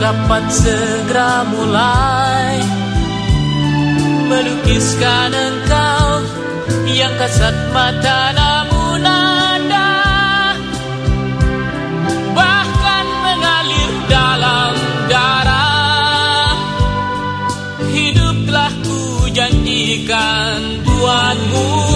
dapat segera mulai. Melukiskan engkau Yang kasat mata namun ada. Bahkan mengalir dalam darah. Hidup telah ku janjikan buatmu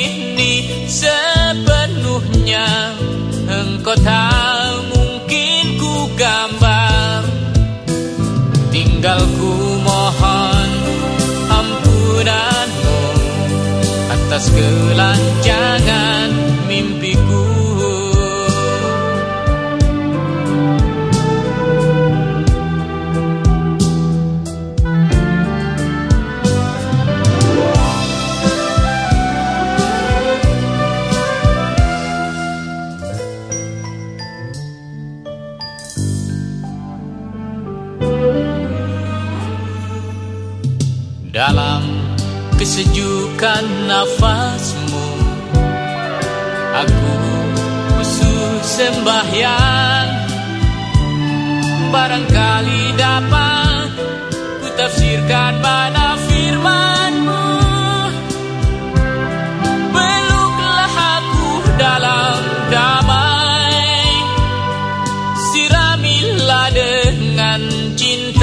Tak mungkin ku gambar. Tinggal ku mohon ampunanmu Atas kelancangan mimpiku Dalam kesejukan nafasmu. Aku khusus sembahyang. Barangkali dapat kutafsirkan pada firmanmu. Peluklah aku dalam damai. Siramilah dengan cinta.